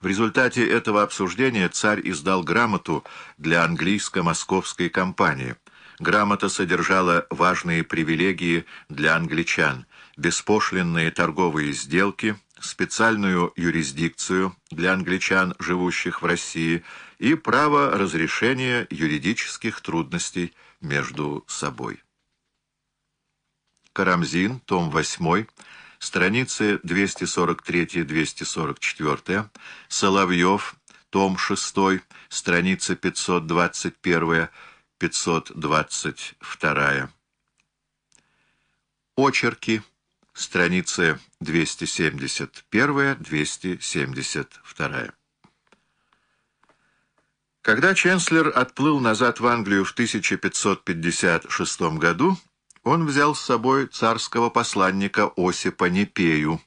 В результате этого обсуждения царь издал грамоту для английско-московской компании. Грамота содержала важные привилегии для англичан, беспошлинные торговые сделки, специальную юрисдикцию для англичан, живущих в России, и право разрешения юридических трудностей между собой. Карамзин, том 8, страницы 243-244, Соловьев, том 6, страница 521-522. Очерки, страницы 271-272. Когда Ченслер отплыл назад в Англию в 1556 году, он взял с собой царского посланника Осипа Непею,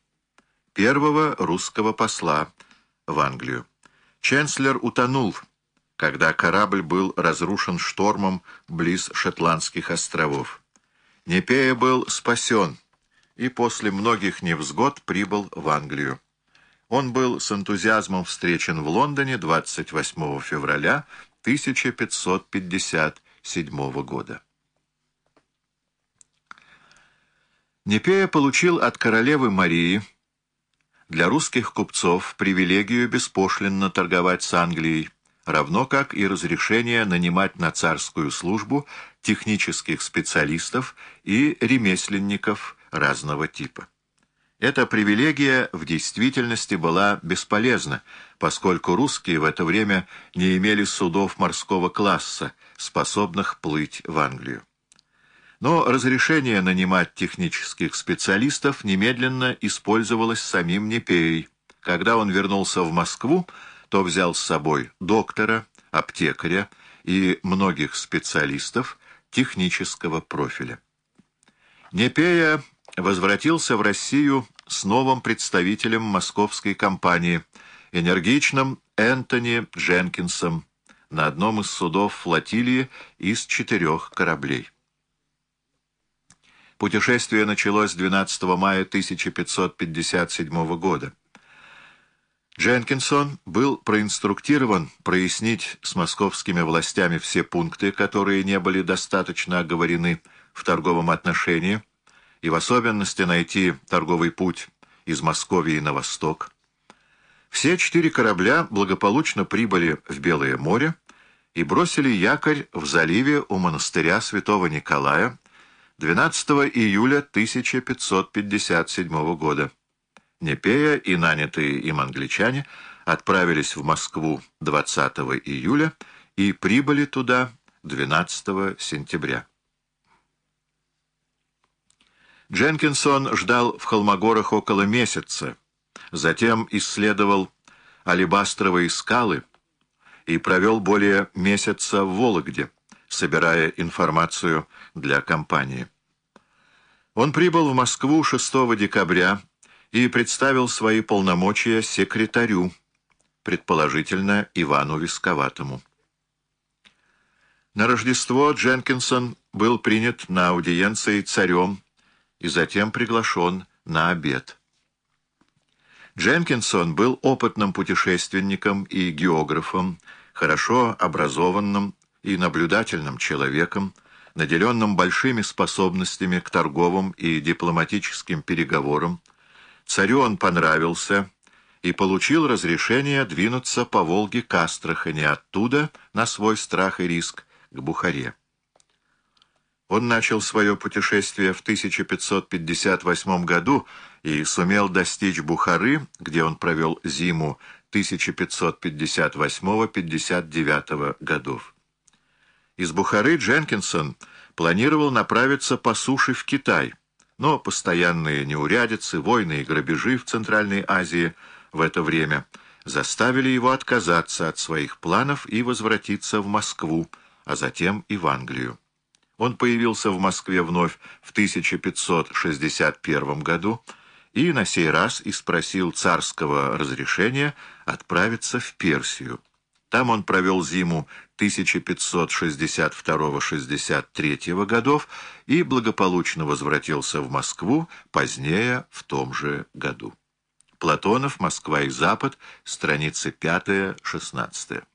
первого русского посла в Англию. Ченслер утонул, когда корабль был разрушен штормом близ Шотландских островов. Непея был спасен и после многих невзгод прибыл в Англию. Он был с энтузиазмом встречен в Лондоне 28 февраля 1557 года. Непея получил от королевы Марии для русских купцов привилегию беспошлинно торговать с Англией, равно как и разрешение нанимать на царскую службу технических специалистов и ремесленников разного типа. Эта привилегия в действительности была бесполезна, поскольку русские в это время не имели судов морского класса, способных плыть в Англию. Но разрешение нанимать технических специалистов немедленно использовалось самим Непеей. Когда он вернулся в Москву, то взял с собой доктора, аптекаря и многих специалистов технического профиля. Непея возвратился в Россию с новым представителем московской компании, энергичным Энтони Дженкинсом, на одном из судов флотилии из четырех кораблей. Путешествие началось 12 мая 1557 года. Дженкинсон был проинструктирован прояснить с московскими властями все пункты, которые не были достаточно оговорены в торговом отношении, и в особенности найти торговый путь из Московии на восток. Все четыре корабля благополучно прибыли в Белое море и бросили якорь в заливе у монастыря святого Николая, 12 июля 1557 года. Непея и нанятые им англичане отправились в Москву 20 июля и прибыли туда 12 сентября. Дженкинсон ждал в Холмогорах около месяца, затем исследовал алебастровые скалы и провел более месяца в Вологде собирая информацию для компании. Он прибыл в Москву 6 декабря и представил свои полномочия секретарю, предположительно Ивану Висковатому. На Рождество Дженкинсон был принят на аудиенции царем и затем приглашен на обед. Дженкинсон был опытным путешественником и географом, хорошо образованным и наблюдательным человеком, наделенным большими способностями к торговым и дипломатическим переговорам, царю он понравился и получил разрешение двинуться по Волге к Астрахани, оттуда, на свой страх и риск, к Бухаре. Он начал свое путешествие в 1558 году и сумел достичь Бухары, где он провел зиму 1558-59 годов. Из Бухары Дженкинсон планировал направиться по суше в Китай, но постоянные неурядицы, войны и грабежи в Центральной Азии в это время заставили его отказаться от своих планов и возвратиться в Москву, а затем и в Англию. Он появился в Москве вновь в 1561 году и на сей раз и спросил царского разрешения отправиться в Персию. Там он провел зиму 1562-63 годов и благополучно возвратился в Москву позднее в том же году. Платонов, Москва и Запад, страницы 5-16.